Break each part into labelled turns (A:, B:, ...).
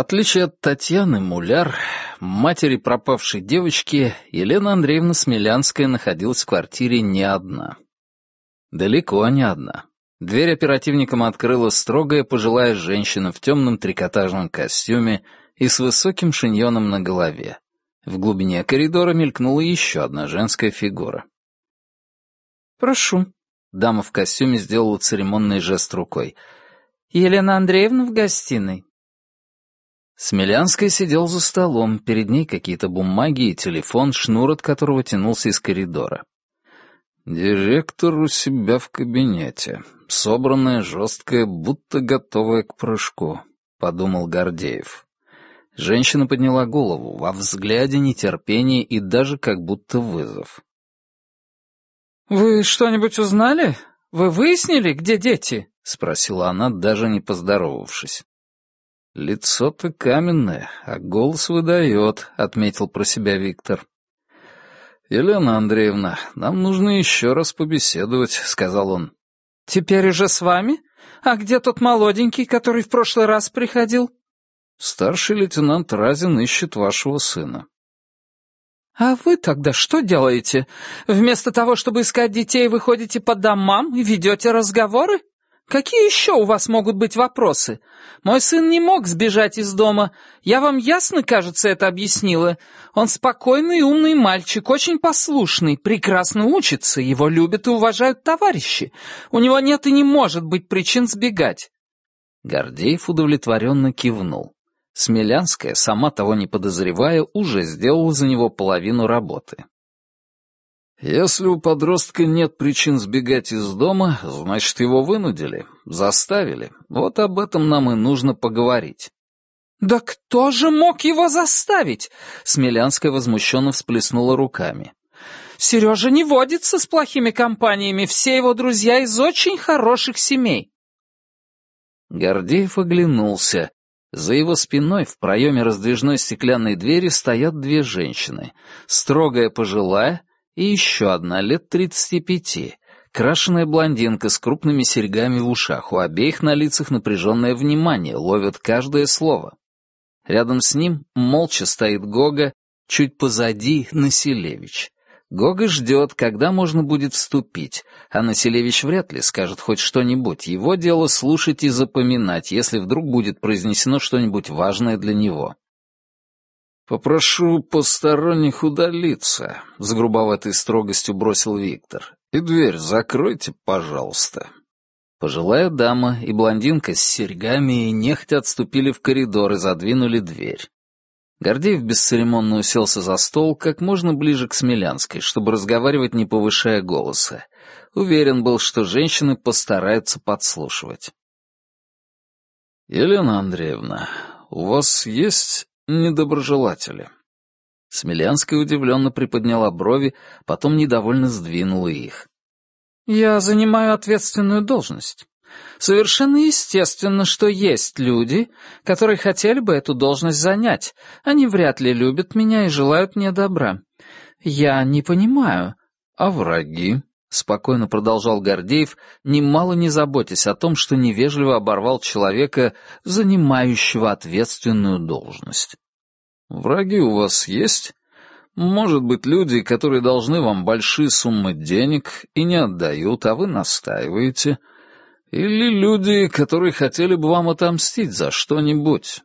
A: отличие от Татьяны Муляр, матери пропавшей девочки, Елена Андреевна Смелянская находилась в квартире не одна. Далеко не одна. Дверь оперативникам открыла строгая пожилая женщина в темном трикотажном костюме и с высоким шиньоном на голове. В глубине коридора мелькнула еще одна женская фигура.
B: «Прошу». Дама в костюме сделала церемонный жест рукой. «Елена Андреевна в гостиной».
A: Смелянская сидел за столом, перед ней какие-то бумаги и телефон, шнур от которого тянулся из коридора. Директор у себя в кабинете, собранная, жесткая, будто готовая к прыжку, подумал Гордеев. Женщина подняла голову, во взгляде нетерпение и даже как будто вызов.
B: «Вы что-нибудь узнали? Вы выяснили, где дети?» — спросила она, даже не поздоровавшись.
A: «Лицо-то каменное, а голос выдает», — отметил про себя Виктор. «Елена Андреевна, нам нужно еще раз побеседовать», — сказал он.
B: «Теперь уже с вами? А где тот молоденький, который в прошлый раз приходил?»
A: «Старший лейтенант Разин ищет вашего сына».
B: «А вы тогда что делаете? Вместо того, чтобы искать детей, вы ходите по домам и ведете разговоры?» Какие еще у вас могут быть вопросы? Мой сын не мог сбежать из дома. Я вам ясно, кажется, это объяснила. Он спокойный и умный мальчик, очень послушный, прекрасно учится, его любят и уважают товарищи. У него нет и не может быть причин сбегать».
A: Гордеев удовлетворенно кивнул. Смелянская, сама того не подозревая, уже сделала за него половину работы. Если у подростка нет причин сбегать из дома, значит, его вынудили, заставили. Вот об этом нам и нужно поговорить.
B: «Да кто же мог его заставить?» Смелянская возмущенно всплеснула руками. «Сережа не водится с плохими компаниями, все его друзья из очень хороших семей».
A: Гордеев оглянулся. За его спиной в проеме раздвижной стеклянной двери стоят две женщины. Строгая пожилая и еще одна лет тридцати пяти, крашеная блондинка с крупными серьгами в ушах, у обеих на лицах напряженное внимание, ловят каждое слово. Рядом с ним молча стоит Гога, чуть позади — Населевич. Гога ждет, когда можно будет вступить, а Населевич вряд ли скажет хоть что-нибудь. Его дело слушать и запоминать, если вдруг будет произнесено что-нибудь важное для него. «Попрошу посторонних удалиться», — с грубоватой строгостью бросил Виктор. «И дверь закройте, пожалуйста». Пожилая дама и блондинка с серьгами нехотя отступили в коридор и задвинули дверь. Гордеев бесцеремонно уселся за стол как можно ближе к Смелянской, чтобы разговаривать, не повышая голоса. Уверен был, что женщины постараются подслушивать. «Елена Андреевна, у вас есть недоброжелатели». Смелянская удивленно приподняла брови, потом недовольно сдвинула их.
B: «Я занимаю ответственную должность. Совершенно естественно, что есть люди, которые хотели бы эту должность занять. Они вряд ли любят меня и желают мне добра. Я не понимаю.
A: А враги?» — спокойно продолжал Гордеев, немало не заботясь о том, что невежливо оборвал человека, занимающего ответственную должность. «Враги у вас есть? Может быть, люди, которые должны вам большие суммы денег и не отдают, а вы настаиваете? Или люди, которые хотели бы вам отомстить за что-нибудь?»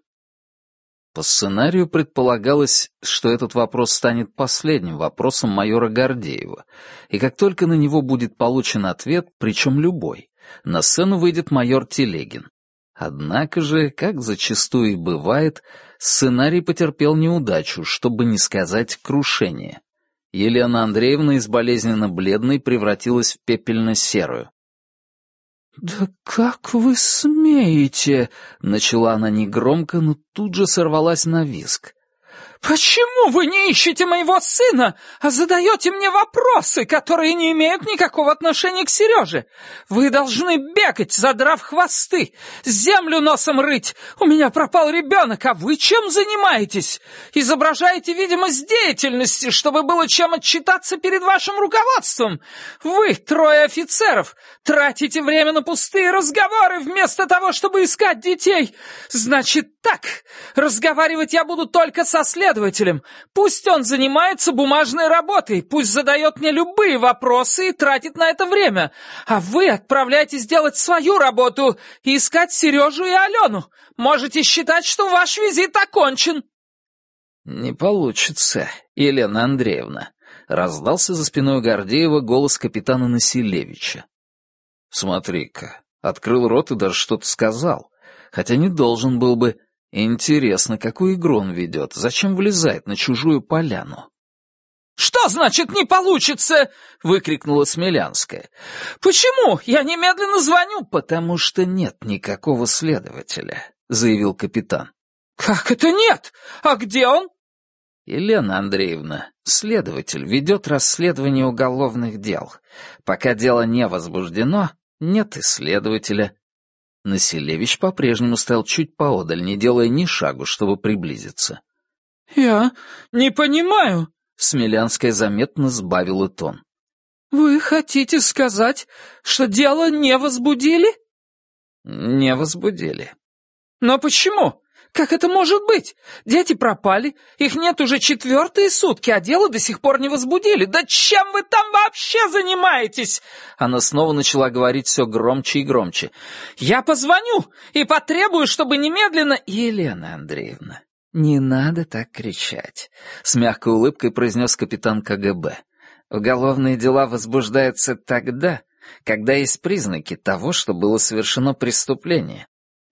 A: По сценарию предполагалось, что этот вопрос станет последним вопросом майора Гордеева, и как только на него будет получен ответ, причем любой, на сцену выйдет майор Телегин. Однако же, как зачастую и бывает, сценарий потерпел неудачу, чтобы не сказать крушение. Елена Андреевна из болезненно бледной превратилась в пепельно-серую.
B: «Да как вы смеете?» — начала она негромко, но тут же сорвалась на виск. «Почему вы не ищете моего сына, а задаете мне вопросы, которые не имеют никакого отношения к Сереже? Вы должны бегать, задрав хвосты, землю носом рыть. У меня пропал ребенок, а вы чем занимаетесь? Изображаете видимость деятельности, чтобы было чем отчитаться перед вашим руководством. Вы, трое офицеров, тратите время на пустые разговоры вместо того, чтобы искать детей. Значит так, разговаривать я буду только со следователем. Пусть он занимается бумажной работой, пусть задает мне любые вопросы и тратит на это время. А вы отправляйтесь делать свою работу и искать Сережу и Алену. Можете считать, что ваш визит окончен».
A: «Не получится, Елена Андреевна», — раздался за спиной Гордеева голос капитана Населевича. «Смотри-ка, открыл рот и даже что-то сказал, хотя не должен был бы, Интересно, какую игру он ведет? Зачем влезает на чужую поляну?
B: «Что значит не получится?» — выкрикнула Смелянская. «Почему? Я немедленно звоню».
A: «Потому что нет никакого следователя», — заявил капитан.
B: «Как это нет? А где он?»
A: «Елена Андреевна, следователь ведет расследование уголовных дел. Пока дело не возбуждено, нет и следователя, Населевич по-прежнему стоял чуть поодаль, не делая ни шагу, чтобы приблизиться.
B: «Я не понимаю», —
A: Смелянская заметно сбавила тон.
B: «Вы хотите сказать, что дело не возбудили?»
A: «Не возбудили».
B: «Но почему? Как это может быть? Дети пропали, их нет уже четвертые сутки, а дело до сих пор не возбудили. Да чем вы там вообще занимаетесь?»
A: Она снова начала говорить все громче и громче.
B: «Я позвоню и потребую, чтобы немедленно...»
A: «Елена Андреевна, не надо так кричать», — с мягкой улыбкой произнес капитан КГБ. «Уголовные дела возбуждаются тогда, когда есть признаки того, что было совершено преступление.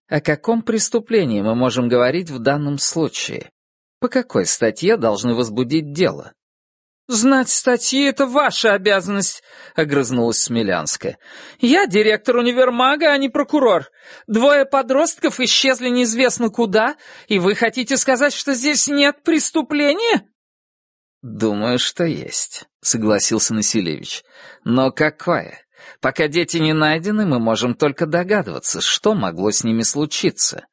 A: О каком преступлении мы можем говорить в данном случае? По какой статье должны возбудить дело?
B: «Знать статьи — это ваша обязанность», — огрызнулась Смелянская. «Я директор универмага, а не прокурор. Двое подростков исчезли неизвестно куда, и вы хотите сказать, что здесь нет преступления?»
A: «Думаю, что есть», — согласился Населевич. «Но какое? Пока дети не найдены, мы можем только догадываться, что могло с ними случиться.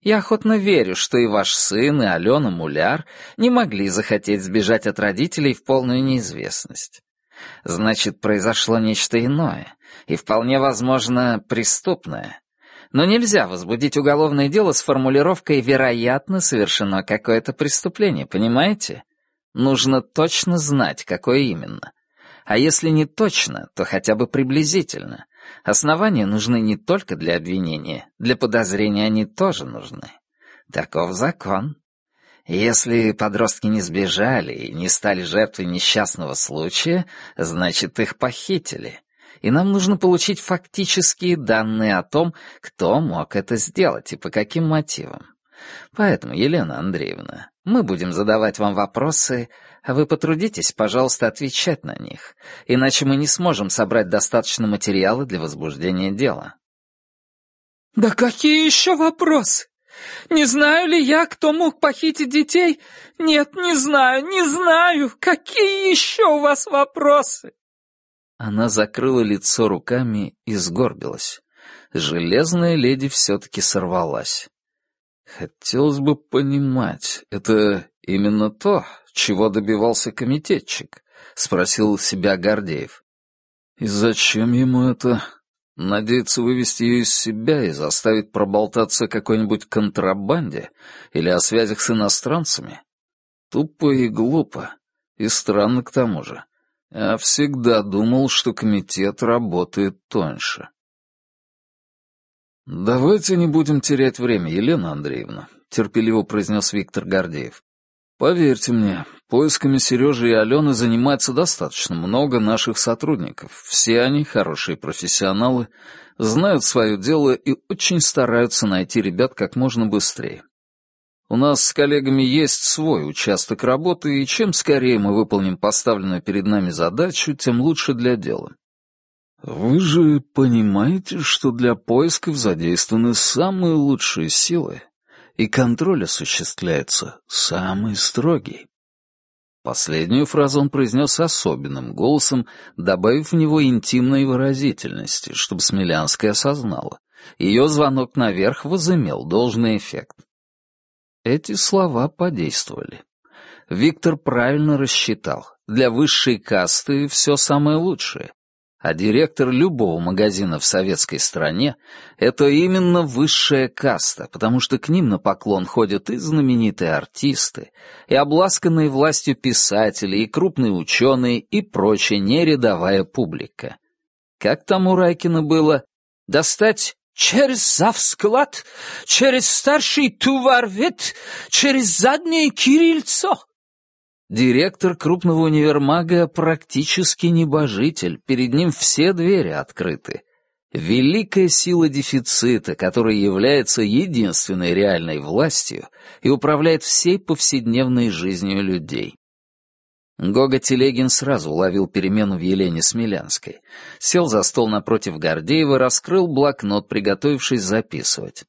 A: Я охотно верю, что и ваш сын, и Алена Муляр не могли захотеть сбежать от родителей в полную неизвестность. Значит, произошло нечто иное, и вполне возможно преступное. Но нельзя возбудить уголовное дело с формулировкой «вероятно совершено какое-то преступление», понимаете? Нужно точно знать, какое именно. А если не точно, то хотя бы приблизительно. Основания нужны не только для обвинения, для подозрения они тоже нужны. Таков закон. Если подростки не сбежали и не стали жертвой несчастного случая, значит, их похитили. И нам нужно получить фактические данные о том, кто мог это сделать и по каким мотивам. Поэтому, Елена Андреевна, мы будем задавать вам вопросы, а вы потрудитесь, пожалуйста, отвечать на них, иначе мы не сможем собрать достаточно материала для возбуждения дела».
B: «Да какие еще вопросы? Не знаю ли я, кто мог похитить детей? Нет, не знаю, не знаю. Какие еще у вас вопросы?»
A: Она закрыла лицо руками и сгорбилась. Железная леди все-таки сорвалась. Хотелось бы понимать, это именно то, чего добивался комитетчик? Спросил себя Гордеев. И зачем ему это? Надеется вывести ее из себя и заставить проболтаться какой-нибудь контрабанде или о связях с иностранцами? Тупо и глупо. И странно к тому же. Я всегда думал, что комитет работает тоньше. «Давайте не будем терять время, Елена Андреевна», — терпеливо произнес Виктор Гордеев. «Поверьте мне, поисками Сережи и Алены занимается достаточно много наших сотрудников. Все они хорошие профессионалы, знают свое дело и очень стараются найти ребят как можно быстрее. У нас с коллегами есть свой участок работы, и чем скорее мы выполним поставленную перед нами задачу, тем лучше для дела. Вы же понимаете, что для поисков задействованы самые лучшие силы, и контроль осуществляется самый строгий. Последнюю фразу он произнес особенным голосом, добавив в него интимной выразительности, чтобы Смелянская осознала. Ее звонок наверх возымел должный эффект. Эти слова подействовали. Виктор правильно рассчитал. Для высшей касты все самое лучшее. А директор любого магазина в советской стране — это именно высшая каста, потому что к ним на поклон ходят и знаменитые артисты, и обласканные властью писатели, и крупные ученые, и прочая нерядовая публика. Как там у Райкина было? Достать через завсклад, через старший туварвет, через заднее кирильцо. Директор крупного универмага практически небожитель, перед ним все двери открыты. Великая сила дефицита, которая является единственной реальной властью и управляет всей повседневной жизнью людей. Гога Телегин сразу уловил перемену в Елене Смелянской. Сел за стол напротив Гордеева, раскрыл блокнот, приготовившись записывать.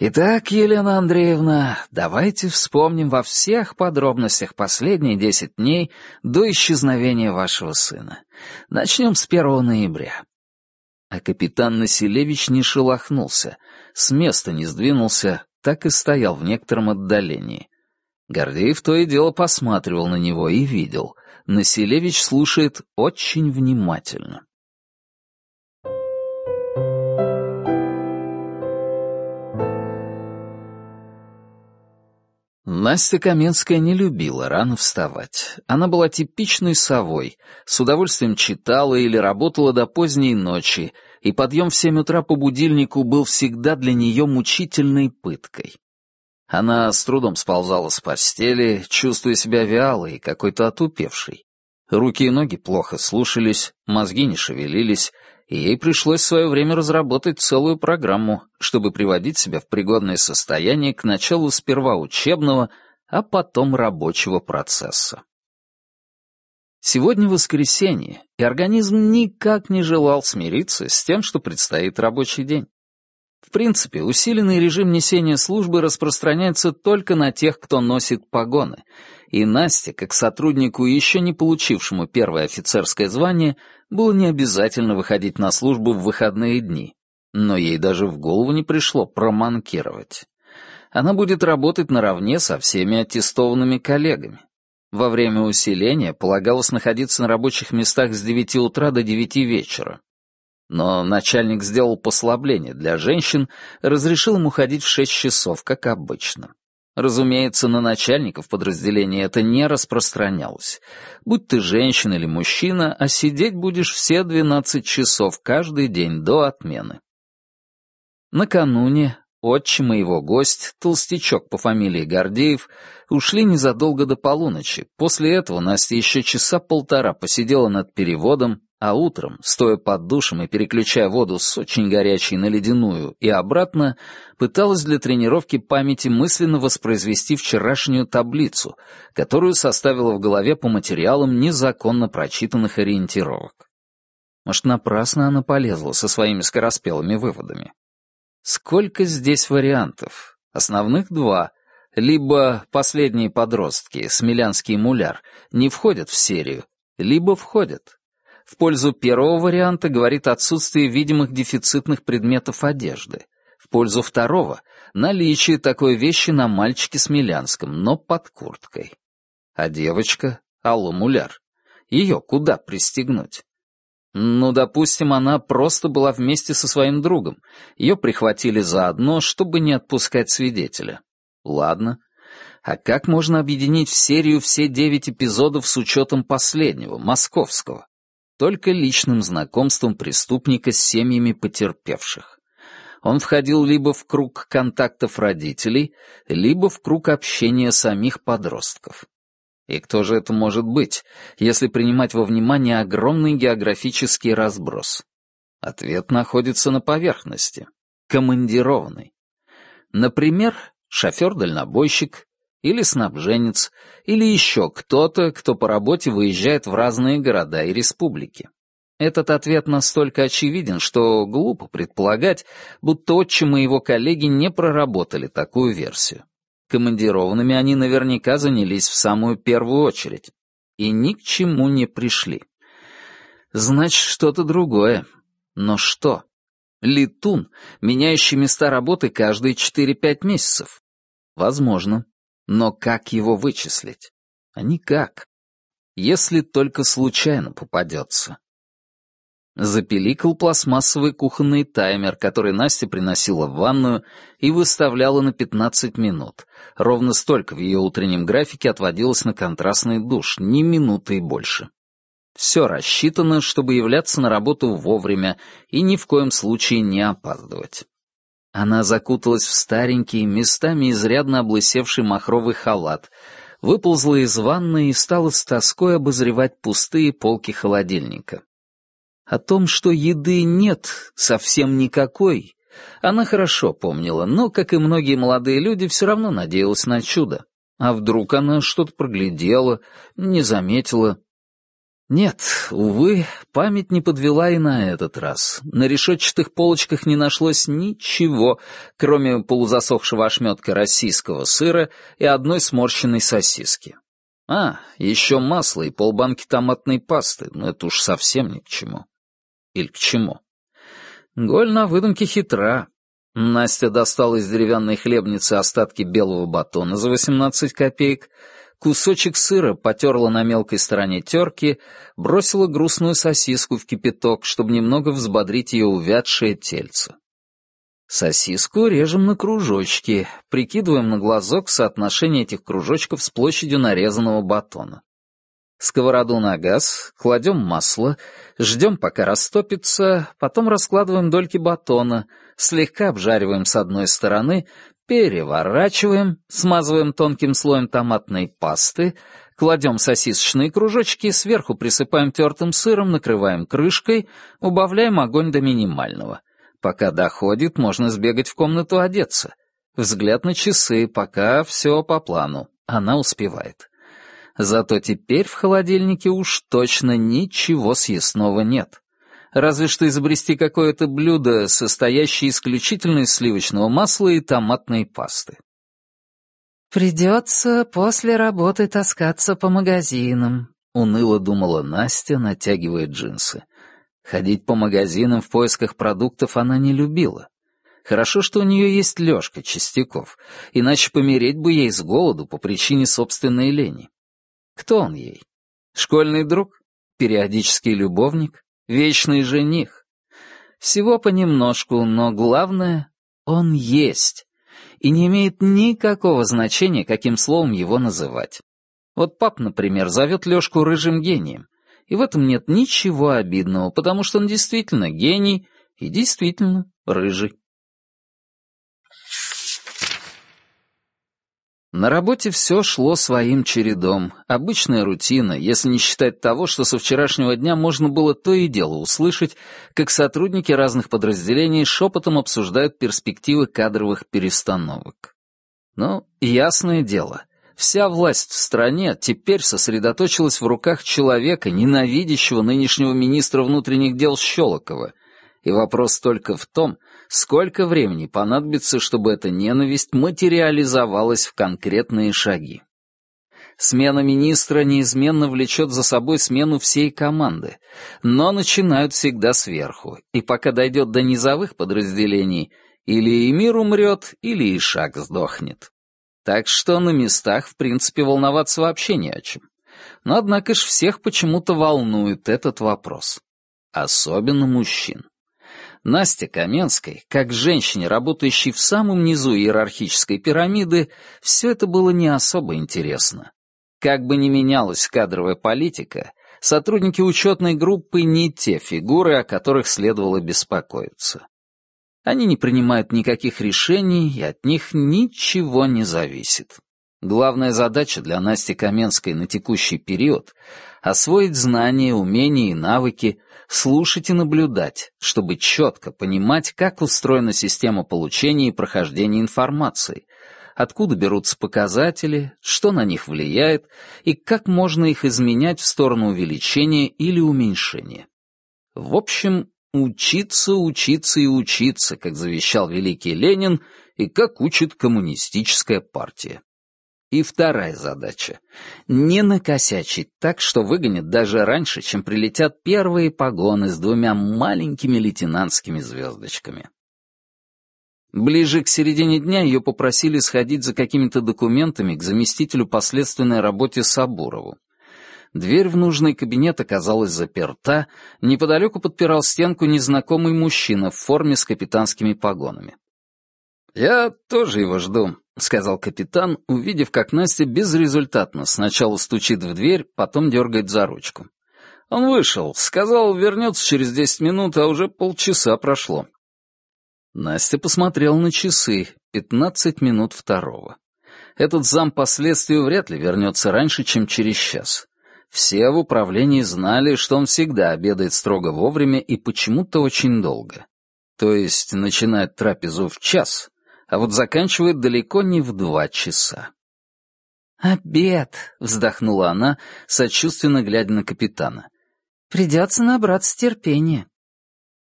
A: Итак, Елена Андреевна, давайте вспомним во всех подробностях последние десять дней до исчезновения вашего сына. Начнем с первого ноября. А капитан Населевич не шелохнулся, с места не сдвинулся, так и стоял в некотором отдалении. Гордеев то и дело посматривал на него и видел. Населевич слушает очень внимательно. Настя Каменская не любила рано вставать. Она была типичной совой, с удовольствием читала или работала до поздней ночи, и подъем в семь утра по будильнику был всегда для нее мучительной пыткой. Она с трудом сползала с постели, чувствуя себя вялой и какой-то отупевшей. Руки и ноги плохо слушались, мозги не шевелились, и ей пришлось в свое время разработать целую программу, чтобы приводить себя в пригодное состояние к началу сперва учебного, а потом рабочего процесса. Сегодня воскресенье, и организм никак не желал смириться с тем, что предстоит рабочий день. В принципе, усиленный режим несения службы распространяется только на тех, кто носит погоны, и Насте, как сотруднику, еще не получившему первое офицерское звание, было не обязательно выходить на службу в выходные дни, но ей даже в голову не пришло проманкировать. Она будет работать наравне со всеми аттестованными коллегами. Во время усиления полагалось находиться на рабочих местах с 9 утра до 9 вечера. Но начальник сделал послабление для женщин, разрешил им уходить в 6 часов, как обычно. Разумеется, на начальников подразделения это не распространялось. Будь ты женщина или мужчина, а сидеть будешь все 12 часов каждый день до отмены. Накануне отчим и его гость, толстячок по фамилии Гордеев, ушли незадолго до полуночи. После этого Настя еще часа полтора посидела над переводом, а утром, стоя под душем и переключая воду с очень горячей на ледяную и обратно, пыталась для тренировки памяти мысленно воспроизвести вчерашнюю таблицу, которую составила в голове по материалам незаконно прочитанных ориентировок. Может, напрасно она полезла со своими скороспелыми выводами. Сколько здесь вариантов? Основных два. Либо последние подростки, Смелянский Муляр, не входят в серию, либо входят. В пользу первого варианта говорит отсутствие видимых дефицитных предметов одежды. В пользу второго — наличие такой вещи на мальчике Смелянском, но под курткой. А девочка — Алла Муляр. Ее куда пристегнуть? Ну, допустим, она просто была вместе со своим другом. Ее прихватили заодно, чтобы не отпускать свидетеля. Ладно. А как можно объединить в серию все девять эпизодов с учетом последнего, московского? Только личным знакомством преступника с семьями потерпевших. Он входил либо в круг контактов родителей, либо в круг общения самих подростков. И кто же это может быть, если принимать во внимание огромный географический разброс? Ответ находится на поверхности. Командированный. Например, шофер-дальнобойщик, или снабженец, или еще кто-то, кто по работе выезжает в разные города и республики. Этот ответ настолько очевиден, что глупо предполагать, будто отчимы и его коллеги не проработали такую версию. Командированными они наверняка занялись в самую первую очередь. И ни к чему не пришли. Значит, что-то другое. Но что? Летун, меняющий места работы каждые 4-5 месяцев. Возможно. Но как его вычислить? А никак. Если только случайно попадется. Запеликал пластмассовый кухонный таймер, который Настя приносила в ванную и выставляла на 15 минут. Ровно столько в ее утреннем графике отводилось на контрастный душ, ни минуты и больше. Все рассчитано, чтобы являться на работу вовремя и ни в коем случае не опаздывать. Она закуталась в старенький, местами изрядно облысевший махровый халат, выползла из ванны и стала с тоской обозревать пустые полки холодильника. О том, что еды нет совсем никакой, она хорошо помнила, но, как и многие молодые люди, все равно надеялась на чудо. А вдруг она что-то проглядела, не заметила? Нет, увы, память не подвела и на этот раз. На решетчатых полочках не нашлось ничего, кроме полузасохшего ошметка российского сыра и одной сморщенной сосиски. А, еще масло и полбанки томатной пасты, но это уж совсем ни к чему. Или к чему? Голь на выдумке хитра. Настя достала из деревянной хлебницы остатки белого батона за 18 копеек, кусочек сыра потерла на мелкой стороне терки, бросила грустную сосиску в кипяток, чтобы немного взбодрить ее увядшее тельце. Сосиску режем на кружочки, прикидываем на глазок соотношение этих кружочков с площадью нарезанного батона. Сковороду на газ, кладем масло, ждем, пока растопится, потом раскладываем дольки батона, слегка обжариваем с одной стороны, переворачиваем, смазываем тонким слоем томатной пасты, кладем сосисочные кружочки, сверху присыпаем тертым сыром, накрываем крышкой, убавляем огонь до минимального. Пока доходит, можно сбегать в комнату одеться. Взгляд на часы, пока все по плану. Она успевает. Зато теперь в холодильнике уж точно ничего съестного нет. Разве что изобрести какое-то блюдо, состоящее исключительно из сливочного масла и томатной пасты.
B: «Придется после работы таскаться по магазинам», — уныло думала Настя, натягивая джинсы. Ходить по магазинам в поисках продуктов она не любила. Хорошо, что у нее есть Лешка Чистяков, иначе помереть бы ей с голоду по причине собственной лени. Кто он ей? Школьный друг? Периодический любовник? Вечный жених? Всего понемножку, но главное — он есть. И не имеет никакого значения, каким словом его называть. Вот пап, например, зовет Лешку рыжим гением. И в этом нет ничего обидного, потому что он действительно гений и действительно рыжий. На работе все шло своим чередом. Обычная рутина, если не считать того, что со вчерашнего дня можно было то и дело услышать, как сотрудники разных подразделений шепотом обсуждают перспективы кадровых перестановок. Но ясное дело, вся власть в стране теперь сосредоточилась в руках человека, ненавидящего нынешнего министра внутренних дел Щелокова, и вопрос только в том, сколько времени понадобится, чтобы эта ненависть материализовалась в конкретные шаги. Смена министра неизменно влечет за собой смену всей команды, но начинают всегда сверху, и пока дойдет до низовых подразделений, или и мир умрет, или и шаг сдохнет. Так что на местах, в принципе, волноваться вообще не о чем. Но однако ж всех почему-то волнует этот вопрос. Особенно мужчин. Насте Каменской, как женщине, работающей в самом низу иерархической пирамиды, все это было не особо интересно. Как бы ни менялась кадровая политика, сотрудники учетной группы не те фигуры, о которых следовало беспокоиться. Они не принимают никаких решений, и от них ничего не зависит. Главная задача для Насти Каменской на текущий период — освоить знания, умения и навыки, слушать и наблюдать, чтобы четко понимать, как устроена система получения и прохождения информации, откуда берутся показатели, что на них влияет и как можно их изменять в сторону увеличения или уменьшения.
A: В общем, учиться, учиться и учиться, как завещал великий Ленин и как учит коммунистическая партия. И вторая задача — не накосячить так, что выгонят даже раньше, чем прилетят первые погоны с двумя маленькими лейтенантскими звездочками. Ближе к середине дня ее попросили сходить за какими-то документами к заместителю по следственной работе Сабурову. Дверь в нужный кабинет оказалась заперта, неподалеку подпирал стенку незнакомый мужчина в форме с капитанскими погонами. «Я тоже его жду», — сказал капитан, увидев, как Настя безрезультатно сначала стучит в дверь, потом дергает за ручку. Он вышел, сказал, вернется через десять минут, а уже полчаса прошло. Настя посмотрела на часы, пятнадцать минут второго. Этот зам по следствию вряд ли вернется раньше, чем через час. Все в управлении знали, что он всегда обедает строго вовремя и почему-то очень долго. То есть начинает трапезу в час, а вот заканчивает далеко не в два часа.
B: «Обед!» — вздохнула она, сочувственно глядя на капитана. «Придется набраться терпения».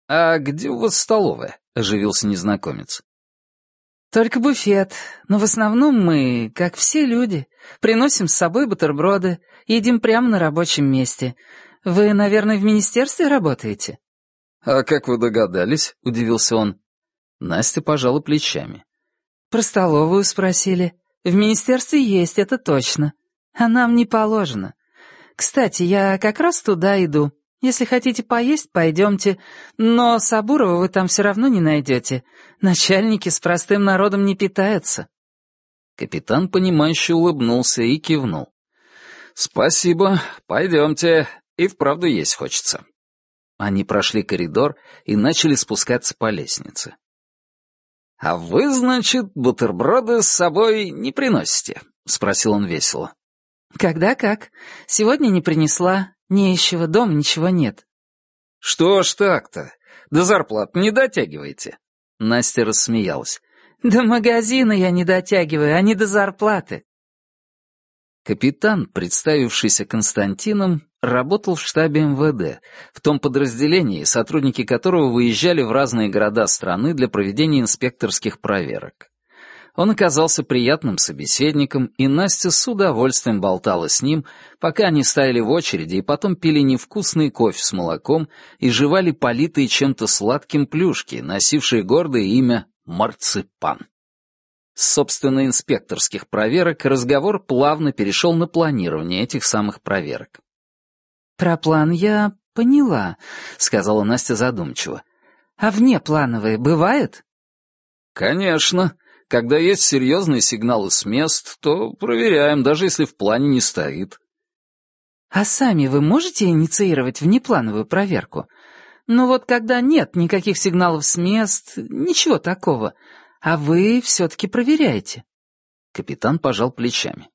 A: «А где у вас столовая?» — оживился незнакомец.
B: «Только буфет, но в основном мы, как все люди, приносим с собой бутерброды, едим прямо на рабочем месте. Вы, наверное, в министерстве работаете?»
A: «А как вы догадались?» — удивился он. Настя пожала плечами.
B: Про столовую спросили. В министерстве есть, это точно. А нам не положено. Кстати, я как раз туда иду. Если хотите поесть, пойдемте. Но Сабурова вы там все равно не найдете. Начальники с простым народом не питаются».
A: Капитан, понимающе улыбнулся и кивнул. «Спасибо, пойдемте. И вправду есть хочется». Они прошли коридор и начали спускаться по лестнице. «А вы, значит, бутерброды с собой не приносите?» — спросил он весело.
B: «Когда как. Сегодня не принесла. Нечего, дома ничего нет».
A: «Что ж так-то? До зарплат не дотягиваете?» Настя рассмеялась.
B: «До магазина я не дотягиваю, а не до зарплаты».
A: Капитан, представившийся Константином, работал в штабе МВД, в том подразделении, сотрудники которого выезжали в разные города страны для проведения инспекторских проверок. Он оказался приятным собеседником, и Настя с удовольствием болтала с ним, пока они стояли в очереди и потом пили невкусный кофе с молоком и жевали политые чем-то сладким плюшки, носившие гордое имя «марципан». С собственно инспекторских проверок разговор плавно перешел на планирование этих самых проверок.
B: «Про план я поняла», — сказала Настя задумчиво. «А внеплановые бывают?»
A: «Конечно. Когда есть серьезные сигналы с мест, то проверяем, даже если в плане не стоит».
B: «А сами вы можете инициировать внеплановую проверку? Ну вот когда нет никаких сигналов с мест, ничего такого, а вы все-таки проверяете?»
A: Капитан пожал плечами.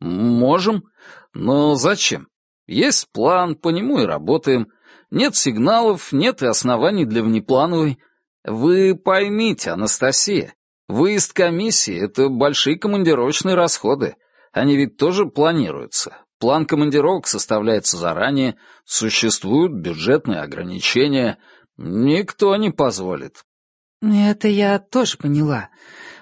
A: «Можем, но зачем? Есть план, по нему и работаем. Нет сигналов, нет и оснований для внеплановой. Вы поймите, Анастасия, выезд комиссии — это большие командировочные расходы. Они ведь тоже планируются. План командировок составляется заранее, существуют бюджетные ограничения. Никто не позволит.
B: Это я тоже поняла.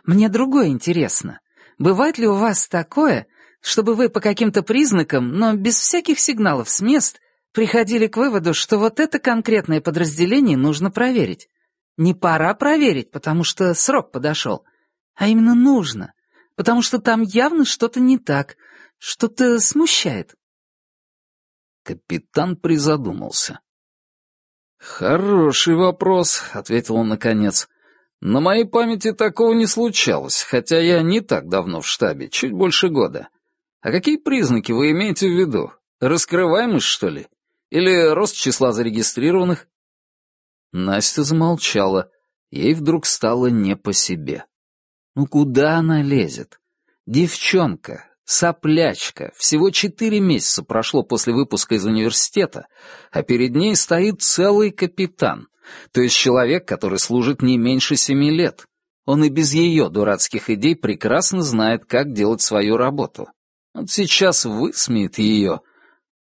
B: Мне другое интересно. Бывает ли у вас такое, чтобы вы по каким-то признакам, но без всяких сигналов с мест, приходили к выводу, что вот это конкретное подразделение нужно проверить. Не пора проверить, потому что срок подошел, а именно нужно, потому что там явно что-то не так, что-то смущает.
A: Капитан призадумался. «Хороший вопрос», — ответил он наконец. «На моей памяти такого не случалось, хотя я не так давно в штабе, чуть больше года. А какие признаки вы имеете в виду? Раскрываемость, что ли? Или рост числа зарегистрированных?» Настя замолчала. Ей вдруг стало не по себе. Ну куда она лезет? Девчонка, соплячка, всего четыре месяца прошло после выпуска из университета, а перед ней стоит целый капитан, то есть человек, который служит не меньше семи лет. Он и без ее дурацких идей прекрасно знает, как делать свою работу. Вот сейчас высмеет ее.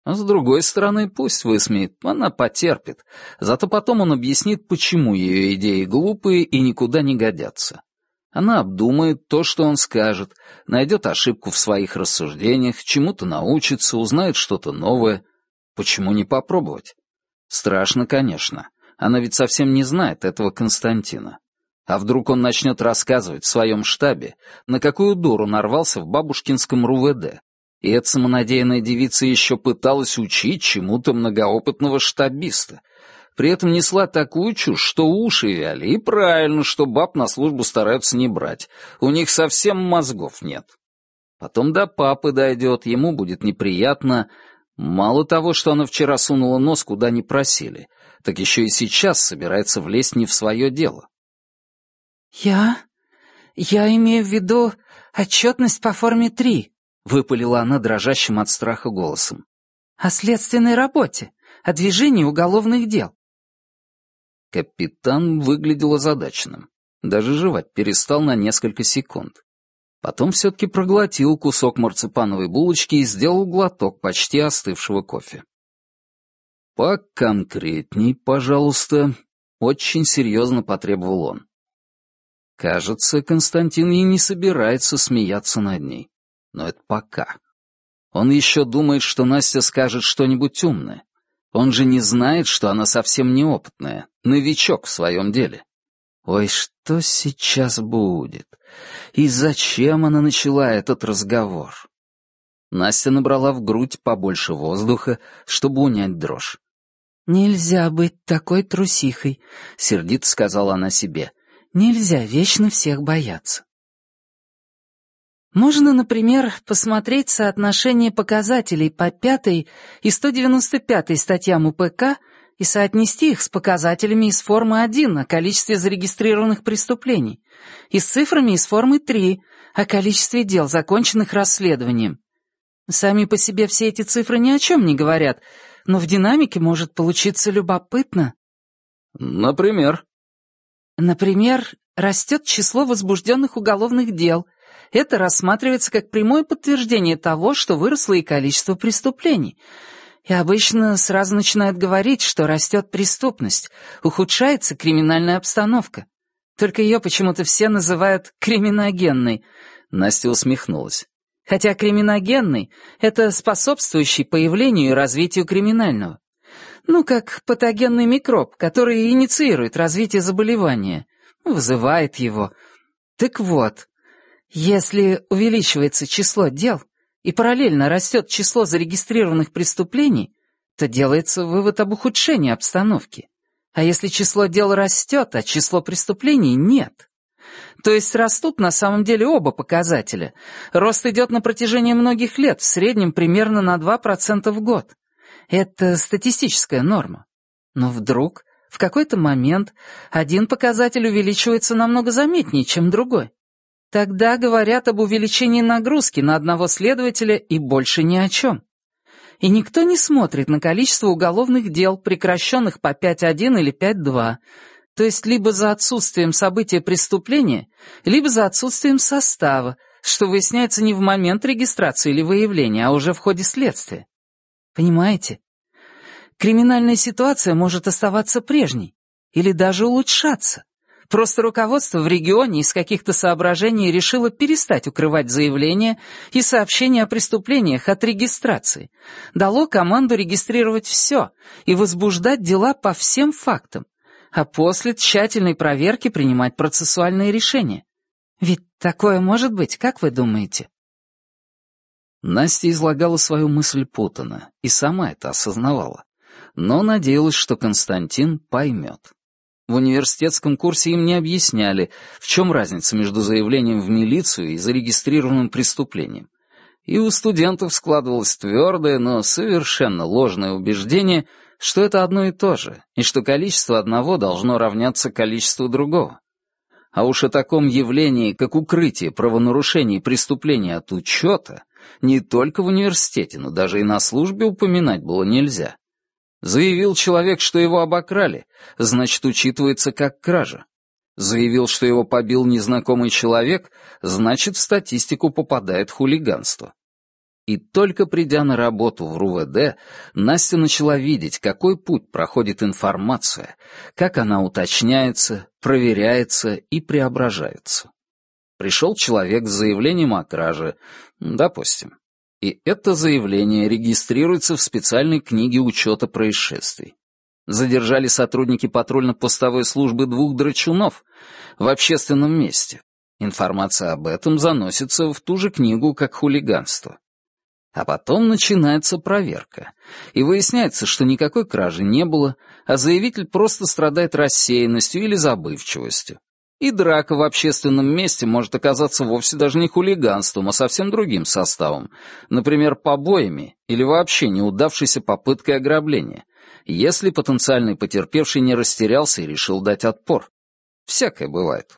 A: А с другой стороны, пусть высмеет, она потерпит. Зато потом он объяснит, почему ее идеи глупые и никуда не годятся. Она обдумает то, что он скажет, найдет ошибку в своих рассуждениях, чему-то научится, узнает что-то новое. Почему не попробовать? Страшно, конечно. Она ведь совсем не знает этого Константина. А вдруг он начнет рассказывать в своем штабе, на какую дуру нарвался в бабушкинском РУВД, и эта самонадеянная девица еще пыталась учить чему-то многоопытного штабиста. При этом несла такую чушь, что уши вяли. И правильно, что баб на службу стараются не брать. У них совсем мозгов нет. Потом до папы дойдет, ему будет неприятно. Мало того, что она вчера сунула нос, куда не просили, так еще и сейчас собирается влезть не в свое дело.
B: «Я... я имею в виду отчетность по форме три. — выпалила она дрожащим от страха голосом. «О следственной работе, о движении уголовных дел».
A: Капитан выглядел озадаченным. Даже жевать перестал на несколько секунд. Потом все-таки проглотил кусок марципановой булочки и сделал глоток почти остывшего кофе. «Поконкретней, пожалуйста», — очень серьезно потребовал он. Кажется, Константин и не собирается смеяться над ней. Но это пока. Он еще думает, что Настя скажет что-нибудь умное. Он же не знает, что она совсем неопытная, новичок в своем деле. Ой, что сейчас будет? И зачем она начала этот разговор? Настя набрала в грудь побольше воздуха, чтобы унять дрожь.
B: «Нельзя быть такой трусихой», — сердито сказала она себе. «Нельзя вечно всех бояться». Можно, например, посмотреть соотношение показателей по пятой и 195 статьям УПК и соотнести их с показателями из формы 1 о количестве зарегистрированных преступлений и с цифрами из формы 3 о количестве дел, законченных расследованием. Сами по себе все эти цифры ни о чем не говорят, но в динамике может получиться любопытно.
A: Например?
B: Например, растет число возбужденных уголовных дел — это рассматривается как прямое подтверждение того, что выросло и количество преступлений. И обычно сразу начинают говорить, что растет преступность, ухудшается криминальная обстановка. Только ее почему-то все называют криминогенной.
A: Настя усмехнулась.
B: Хотя криминогенный — это способствующий появлению и развитию криминального. Ну, как патогенный микроб, который инициирует развитие заболевания, вызывает его. Так вот, если увеличивается число дел и параллельно растет число зарегистрированных преступлений, то делается вывод об ухудшении обстановки. А если число дел растет, а число преступлений нет? То есть растут на самом деле оба показателя. Рост идет на протяжении многих лет, в среднем примерно на 2% в год. Это статистическая норма. Но вдруг, в какой-то момент, один показатель увеличивается намного заметнее, чем другой. Тогда говорят об увеличении нагрузки на одного следователя и больше ни о чем. И никто не смотрит на количество уголовных дел, прекращенных по 5.1 или 5.2, то есть либо за отсутствием события преступления, либо за отсутствием состава, что выясняется не в момент регистрации или выявления, а уже в ходе следствия. Понимаете? Криминальная ситуация может оставаться прежней или даже улучшаться. Просто руководство в регионе из каких-то соображений решило перестать укрывать заявления и сообщения о преступлениях от регистрации. Дало команду регистрировать все и возбуждать дела по всем фактам, а после тщательной проверки принимать процессуальные решения. Ведь такое может быть, как вы думаете?
A: Настя излагала свою мысль путанно и сама это осознавала, но надеялась, что Константин поймет. В университетском курсе им не объясняли, в чем разница между заявлением в милицию и зарегистрированным преступлением. И у студентов складывалось твердое, но совершенно ложное убеждение, что это одно и то же, и что количество одного должно равняться количеству другого. А уж о таком явлении, как укрытие правонарушений и преступлений от учета, не только в университете, но даже и на службе упоминать было нельзя. Заявил человек, что его обокрали, значит, учитывается как кража. Заявил, что его побил незнакомый человек, значит, в статистику попадает хулиганство. И только придя на работу в РУВД, Настя начала видеть, какой путь проходит информация, как она уточняется, проверяется и преображается. Пришел человек с заявлением о краже, допустим, и это заявление регистрируется в специальной книге учета происшествий. Задержали сотрудники патрульно-постовой службы двух драчунов в общественном месте. Информация об этом заносится в ту же книгу, как хулиганство. А потом начинается проверка, и выясняется, что никакой кражи не было, а заявитель просто страдает рассеянностью или забывчивостью. И драка в общественном месте может оказаться вовсе даже не хулиганством, а совсем другим составом, например, побоями или вообще неудавшейся попыткой ограбления, если потенциальный потерпевший не растерялся и решил дать отпор. Всякое бывает.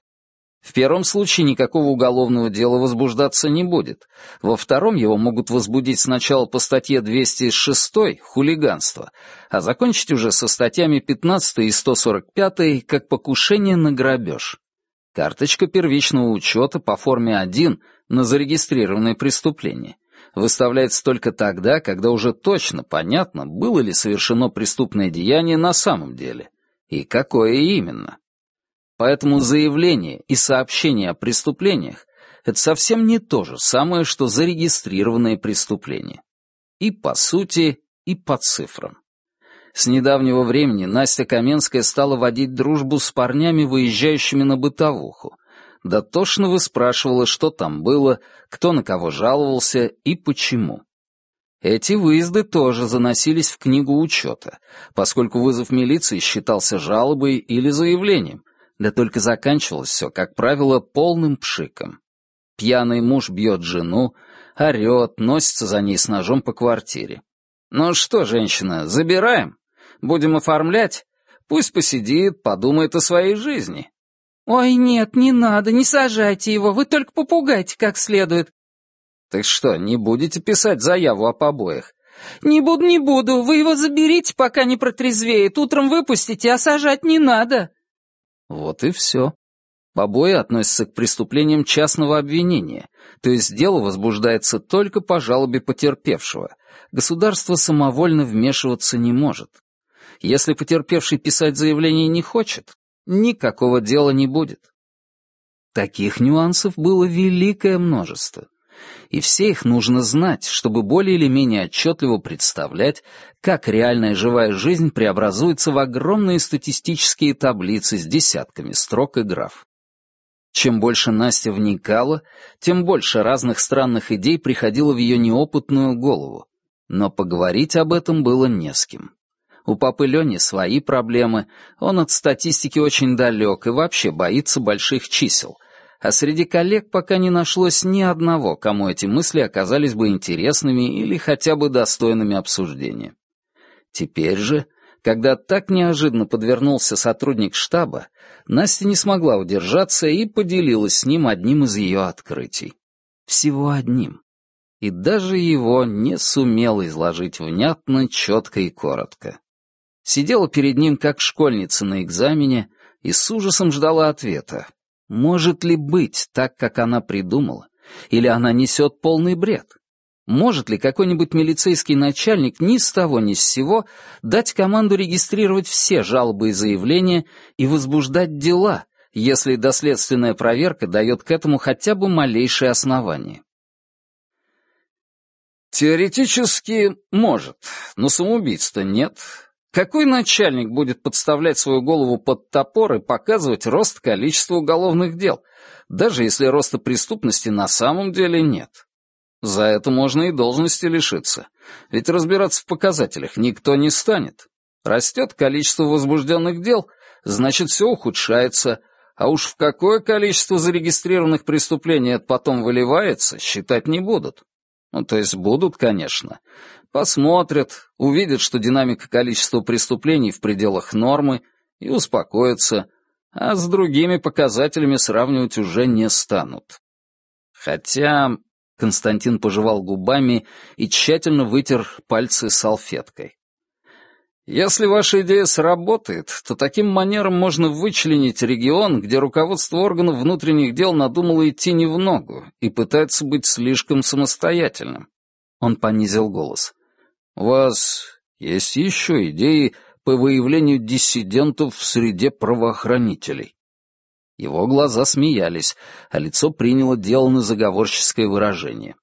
A: В первом случае никакого уголовного дела возбуждаться не будет. Во втором его могут возбудить сначала по статье 206 «Хулиганство», а закончить уже со статьями 15 и 145 как покушение на грабеж. Карточка первичного учета по форме 1 на зарегистрированное преступление выставляется только тогда, когда уже точно понятно, было ли совершено преступное деяние на самом деле и какое именно. Поэтому заявление и сообщение о преступлениях — это совсем не то же самое, что зарегистрированное преступление. И по сути, и по цифрам. С недавнего времени Настя Каменская стала водить дружбу с парнями, выезжающими на бытовуху. Дотошно выспрашивала, что там было, кто на кого жаловался и почему. Эти выезды тоже заносились в книгу учета, поскольку вызов милиции считался жалобой или заявлением, да только заканчивалось все, как правило, полным пшиком. Пьяный муж бьет жену, орет, носится за ней с ножом по квартире. «Ну что, женщина, забираем? Будем оформлять? Пусть посидит, подумает о своей жизни».
B: «Ой, нет, не надо, не сажайте его, вы только попугайте как следует».
A: «Так что, не будете писать заяву о побоях?»
B: «Не буду, не буду, вы его заберите, пока не протрезвеет, утром выпустите, а сажать не надо».
A: Вот и все. Побои относятся к преступлениям частного обвинения, то есть дело возбуждается только по жалобе потерпевшего. Государство самовольно вмешиваться не может. Если потерпевший писать заявление не хочет, никакого дела не будет. Таких нюансов было великое множество и все их нужно знать, чтобы более или менее отчетливо представлять, как реальная живая жизнь преобразуется в огромные статистические таблицы с десятками строк и граф. Чем больше Настя вникала, тем больше разных странных идей приходило в ее неопытную голову. Но поговорить об этом было не с кем. У папы Лени свои проблемы, он от статистики очень далек и вообще боится больших чисел, а среди коллег пока не нашлось ни одного, кому эти мысли оказались бы интересными или хотя бы достойными обсуждения. Теперь же, когда так неожиданно подвернулся сотрудник штаба, Настя не смогла удержаться и поделилась с ним одним из ее открытий. Всего одним. И даже его не сумела изложить внятно, четко и коротко. Сидела перед ним как школьница на экзамене и с ужасом ждала ответа, может ли быть так, как она придумала? Или она несет полный бред? Может ли какой-нибудь милицейский начальник ни с того ни с сего дать команду регистрировать все жалобы и заявления и возбуждать дела, если доследственная проверка дает к этому хотя бы малейшее основание? Теоретически может, но самоубийства нет, какой начальник будет подставлять свою голову под топор и показывать рост количества уголовных дел, даже если роста преступности на самом деле нет? За это можно и должности лишиться, ведь разбираться в показателях никто не станет. Растет количество возбужденных дел, значит, все ухудшается, а уж в какое количество зарегистрированных преступлений это потом выливается, считать не будут. Ну, то есть будут, конечно, Посмотрят, увидят, что динамика количества преступлений в пределах нормы, и успокоятся, а с другими показателями сравнивать уже не станут. Хотя Константин пожевал губами и тщательно вытер пальцы салфеткой. Если ваша идея сработает, то таким манером можно вычленить регион, где руководство органов внутренних дел надумало идти не в ногу и пытается быть слишком самостоятельным. Он понизил голос. «У вас есть еще идеи по выявлению диссидентов в среде правоохранителей?» Его глаза смеялись, а лицо приняло деланно заговорческое выражение.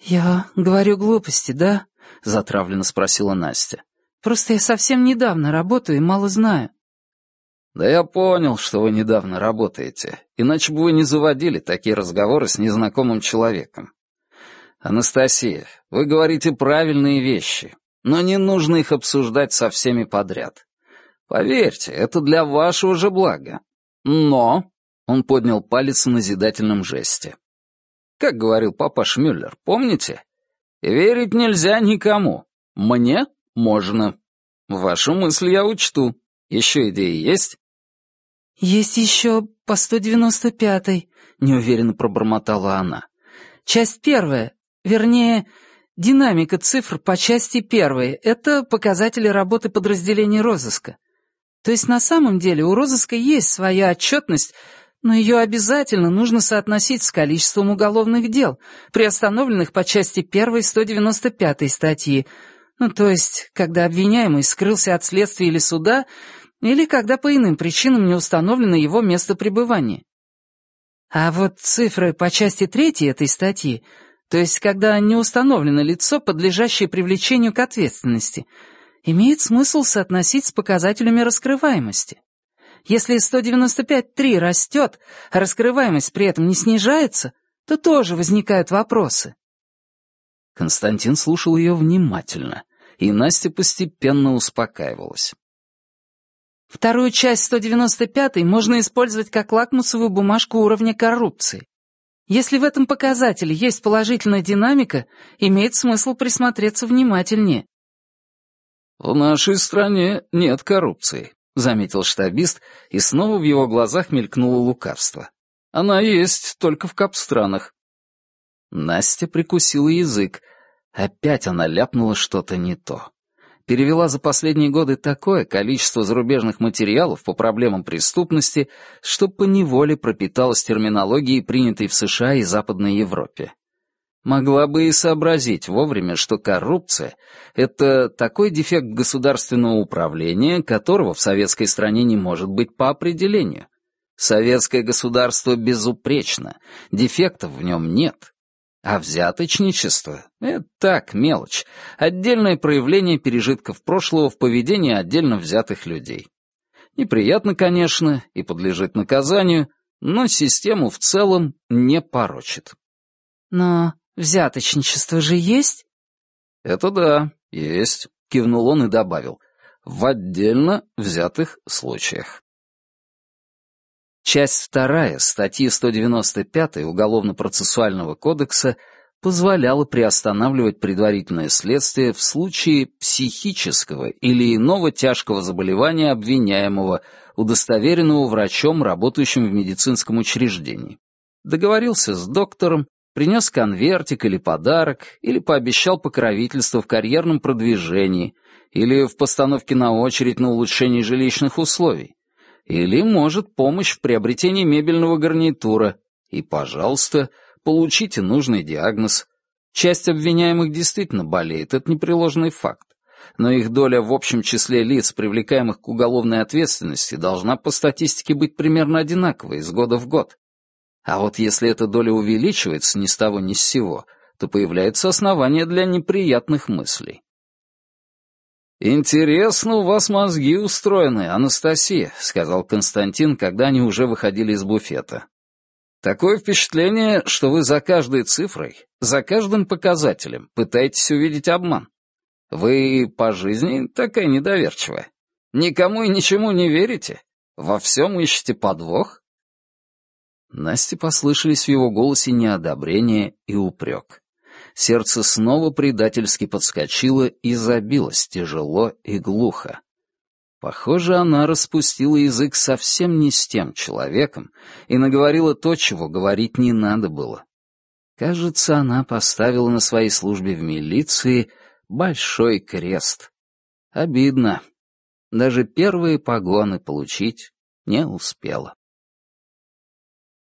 B: «Я говорю глупости, да?» — затравленно спросила Настя. «Просто я совсем недавно работаю и мало знаю».
A: «Да я понял, что вы недавно работаете, иначе бы вы не заводили такие разговоры с незнакомым человеком. Анастасия, вы говорите правильные вещи, но не нужно их обсуждать со всеми подряд. Поверьте, это для вашего же блага. Но...» — он поднял палец в назидательном жесте. «Как говорил папа Шмюллер, помните? Верить нельзя никому. Мне можно. Вашу мысль я учту. Еще идеи есть?»
B: «Есть еще по 195-й», — неуверенно пробормотала она. «Часть первая, вернее, динамика цифр по части первой — это показатели работы подразделений розыска. То есть на самом деле у розыска есть своя отчетность, но ее обязательно нужно соотносить с количеством уголовных дел, приостановленных по части первой 195 статьи, ну, то есть, когда обвиняемый скрылся от следствия или суда, или когда по иным причинам не установлено его место пребывания. А вот цифры по части третьей этой статьи, то есть когда не установлено лицо, подлежащее привлечению к ответственности, имеет смысл соотносить с показателями раскрываемости. Если 195.3 растет, а раскрываемость при этом не снижается, то тоже возникают вопросы.
A: Константин слушал ее внимательно, и Настя постепенно успокаивалась.
B: Вторую часть 195 можно использовать как лакмусовую бумажку уровня коррупции. Если в этом показателе есть положительная динамика, имеет смысл присмотреться внимательнее.
A: «В нашей стране нет коррупции», — заметил штабист, и снова в его глазах мелькнуло лукавство. «Она есть только в капстранах». Настя прикусила язык. Опять она ляпнула что-то не то перевела за последние годы такое количество зарубежных материалов по проблемам преступности, что поневоле пропиталась терминологией, принятой в США и Западной Европе. Могла бы и сообразить вовремя, что коррупция — это такой дефект государственного управления, которого в советской стране не может быть по определению. Советское государство безупречно, дефектов в нем нет. А взяточничество — это так, мелочь, отдельное проявление пережитков прошлого в поведении отдельно взятых людей. Неприятно, конечно, и подлежит наказанию, но систему в целом не порочит.
B: Но взяточничество же есть?
A: Это да, есть, кивнул он и добавил. В отдельно взятых случаях. Часть вторая статьи 195 Уголовно-процессуального кодекса позволяла приостанавливать предварительное следствие в случае психического или иного тяжкого заболевания обвиняемого, удостоверенного врачом, работающим в медицинском учреждении. Договорился с доктором, принес конвертик или подарок, или пообещал покровительство в карьерном продвижении, или в постановке на очередь на улучшение жилищных условий или, может, помощь в приобретении мебельного гарнитура. И, пожалуйста, получите нужный диагноз. Часть обвиняемых действительно болеет, это непреложный факт. Но их доля в общем числе лиц, привлекаемых к уголовной ответственности, должна по статистике быть примерно одинаковой из года в год. А вот если эта доля увеличивается ни с того ни с сего, то появляется основание для неприятных мыслей. «Интересно у вас мозги устроены, Анастасия», — сказал Константин, когда они уже выходили из буфета. «Такое впечатление, что вы за каждой цифрой, за каждым показателем пытаетесь увидеть обман. Вы по жизни такая недоверчивая. Никому и ничему не верите? Во всем ищете подвох?» Насте послышались в его голосе неодобрение и упрек. Сердце снова предательски подскочило и забилось тяжело и глухо. Похоже, она распустила язык совсем не с тем человеком и наговорила то, чего говорить не надо было. Кажется, она поставила на своей службе в милиции большой крест. Обидно. Даже первые погоны получить не успела.